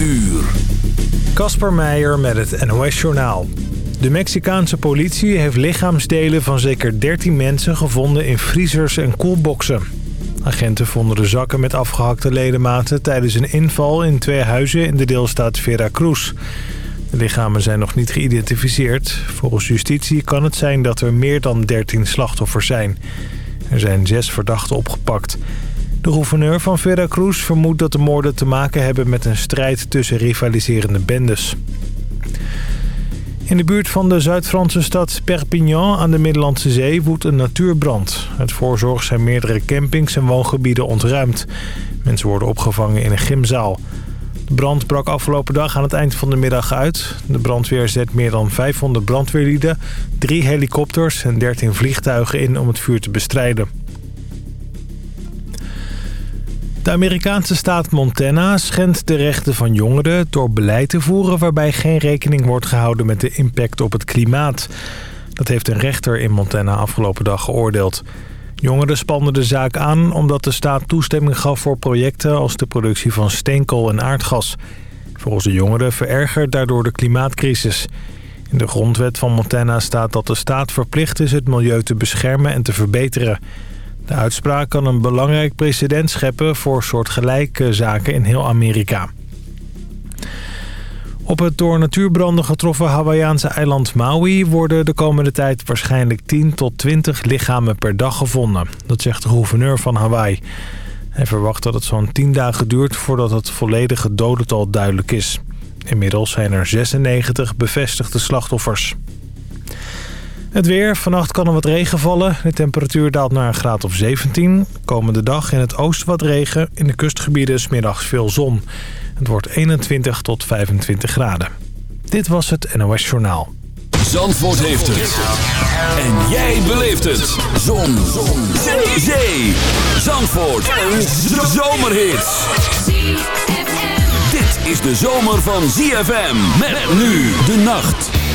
uur. Kasper Meijer met het NOS-journaal. De Mexicaanse politie heeft lichaamsdelen van zeker 13 mensen gevonden in vriezers en koelboxen. Agenten vonden de zakken met afgehakte ledematen tijdens een inval in twee huizen in de deelstaat Veracruz. De lichamen zijn nog niet geïdentificeerd. Volgens justitie kan het zijn dat er meer dan 13 slachtoffers zijn. Er zijn zes verdachten opgepakt. De gouverneur van Veracruz vermoedt dat de moorden te maken hebben met een strijd tussen rivaliserende bendes. In de buurt van de Zuid-Franse stad Perpignan aan de Middellandse Zee woedt een natuurbrand. Uit voorzorg zijn meerdere campings en woongebieden ontruimd. Mensen worden opgevangen in een gymzaal. De brand brak afgelopen dag aan het eind van de middag uit. De brandweer zet meer dan 500 brandweerlieden, drie helikopters en 13 vliegtuigen in om het vuur te bestrijden. De Amerikaanse staat Montana schendt de rechten van jongeren door beleid te voeren waarbij geen rekening wordt gehouden met de impact op het klimaat. Dat heeft een rechter in Montana afgelopen dag geoordeeld. Jongeren spannen de zaak aan omdat de staat toestemming gaf voor projecten als de productie van steenkool en aardgas. Volgens de jongeren verergert daardoor de klimaatcrisis. In de grondwet van Montana staat dat de staat verplicht is het milieu te beschermen en te verbeteren. De uitspraak kan een belangrijk precedent scheppen voor soortgelijke zaken in heel Amerika. Op het door natuurbranden getroffen Hawaïaanse eiland Maui... worden de komende tijd waarschijnlijk 10 tot 20 lichamen per dag gevonden. Dat zegt de gouverneur van Hawaii. Hij verwacht dat het zo'n 10 dagen duurt voordat het volledige dodental duidelijk is. Inmiddels zijn er 96 bevestigde slachtoffers. Het weer. Vannacht kan er wat regen vallen. De temperatuur daalt naar een graad of 17. Komende dag in het oosten wat regen. In de kustgebieden smiddags veel zon. Het wordt 21 tot 25 graden. Dit was het NOS Journaal. Zandvoort heeft het. En jij beleeft het. Zon. zon. Zee. Zandvoort. Een zomerhit. Dit is de zomer van ZFM. Met nu de nacht.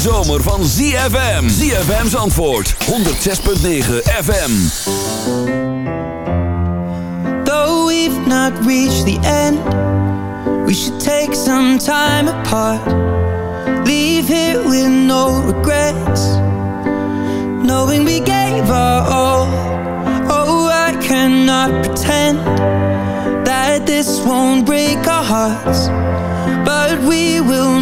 ZFM. ZFM's antwoord. 106.9 FM. Though we've not reached the end, we should take some time apart. Leave here with no regrets. Knowing we gave our all. Oh, I cannot pretend that this won't break our hearts. But we will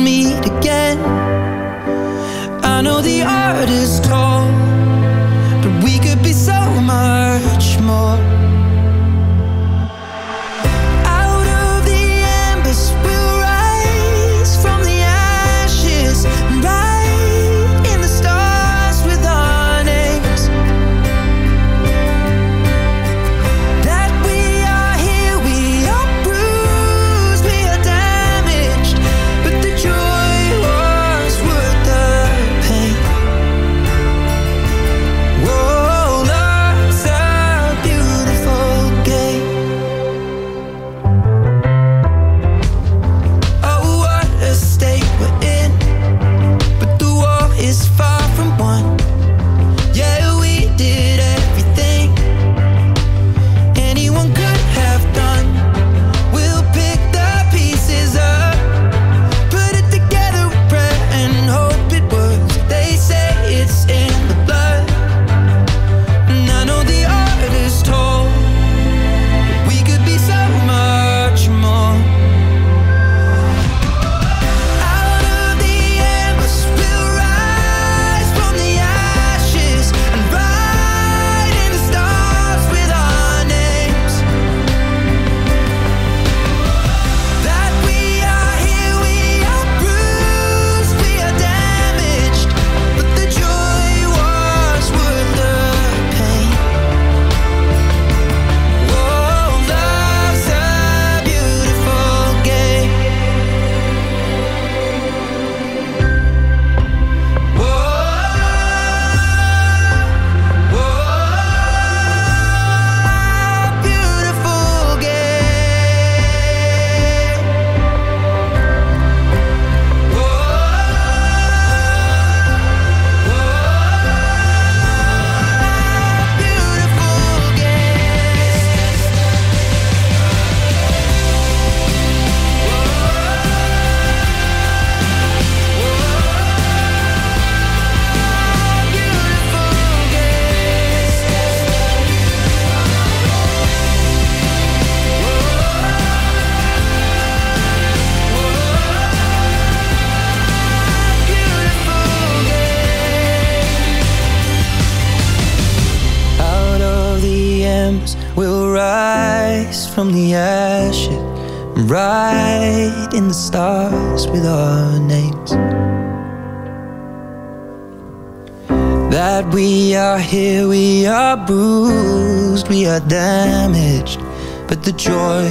the joy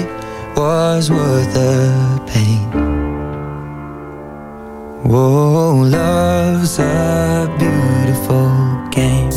was worth the pain. Oh, love's a beautiful game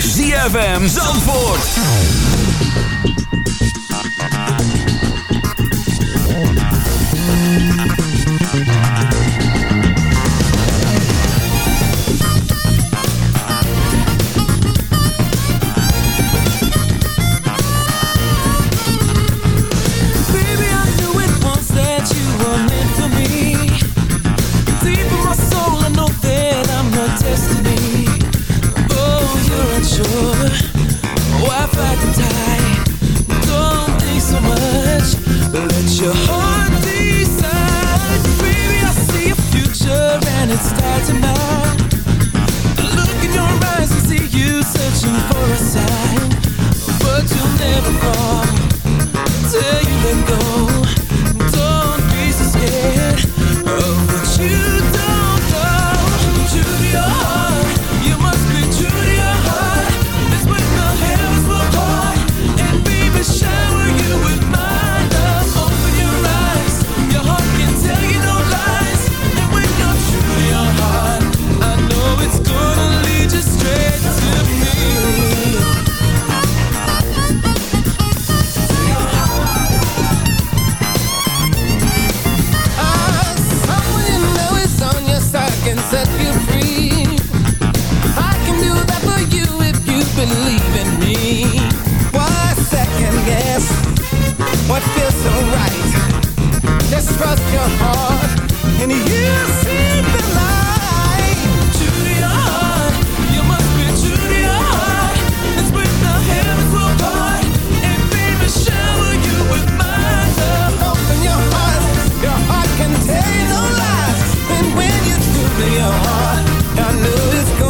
ZFM Zandvoort. to your heart. I know it's gone.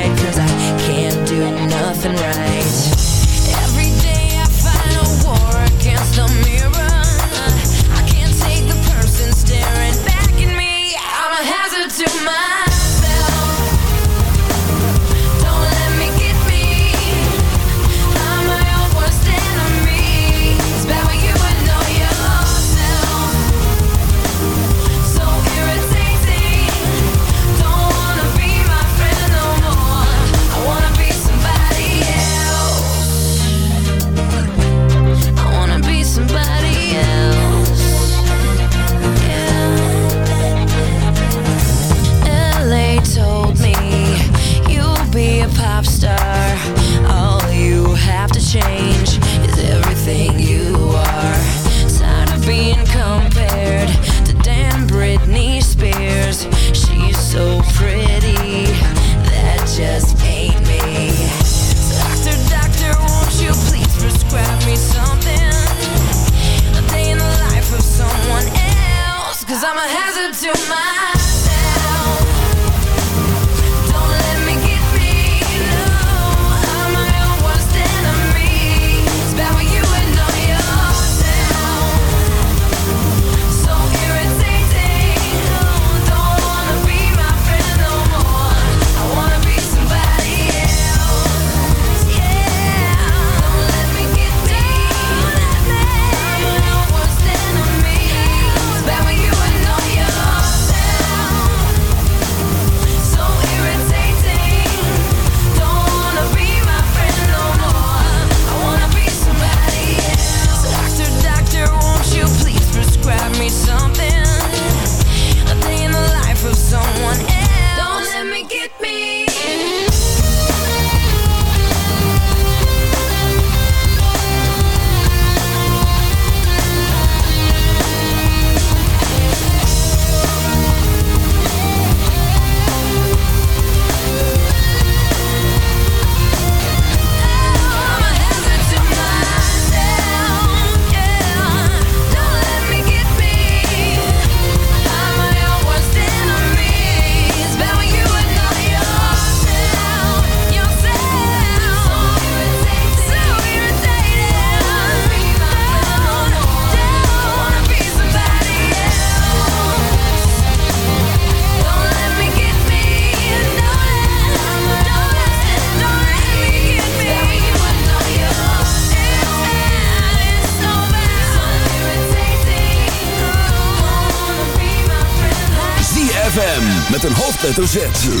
Hoofdletter Z.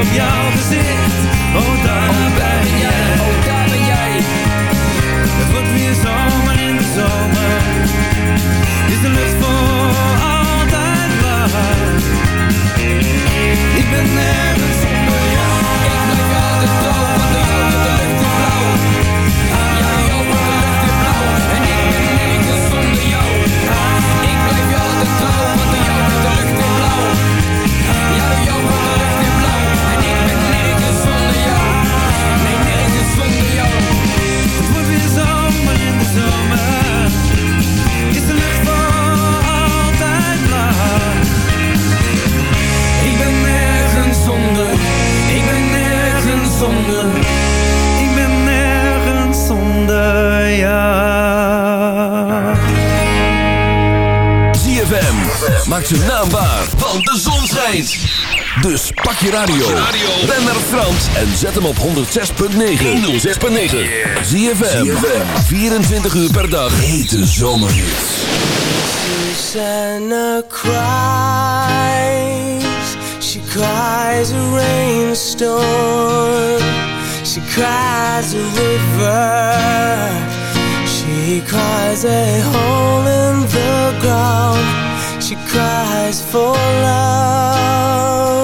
op jouw gezicht. radio. Ben naar Frans en zet hem op 106.9. 106.9. Zie je 24 uur per dag. Hete zomer Susanna cries. She cries a rainstorm. She cries a river. She cries a hole in the ground. She cries for love.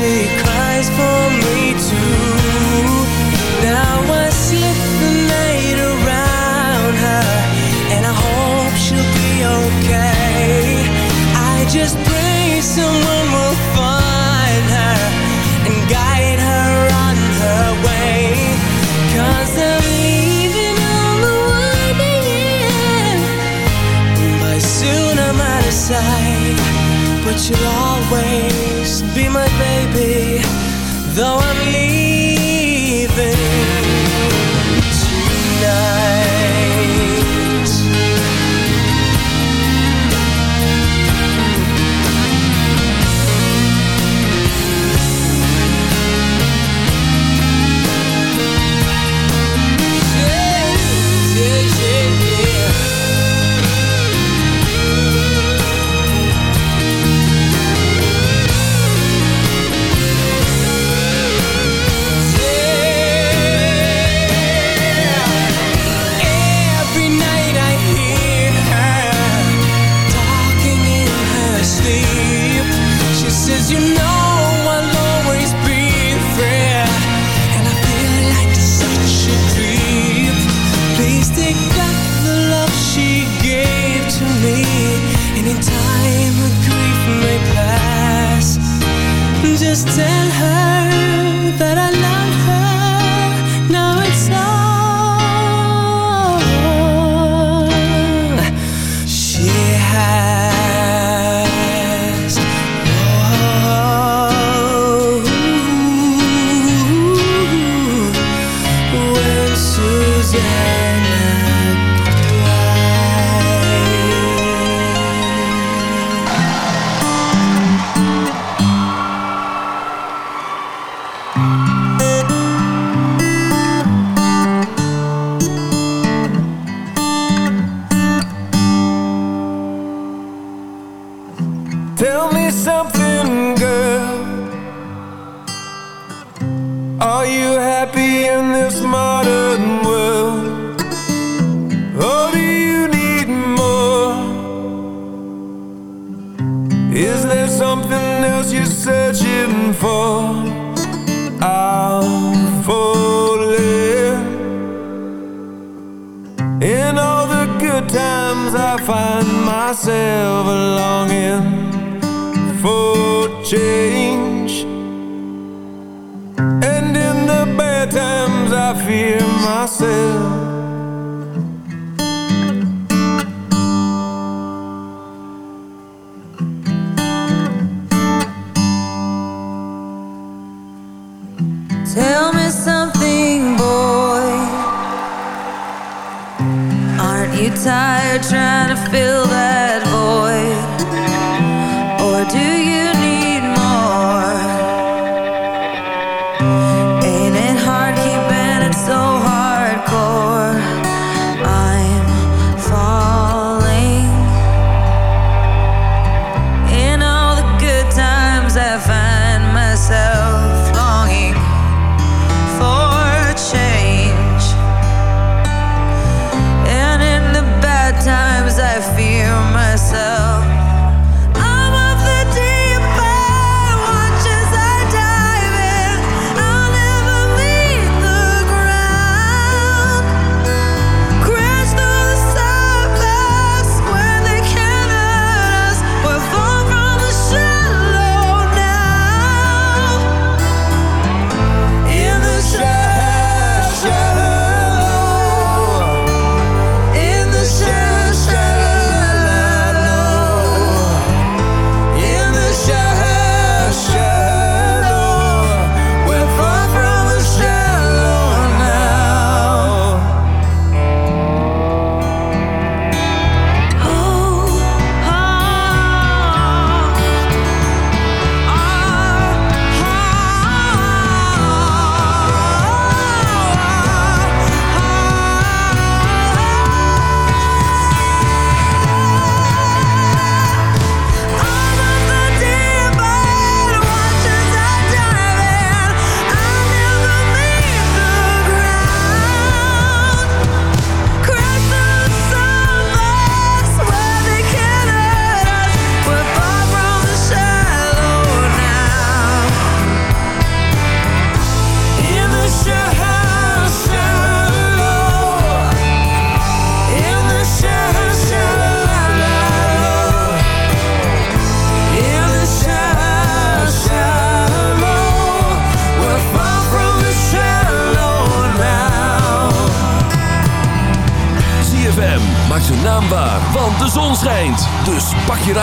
she cries for me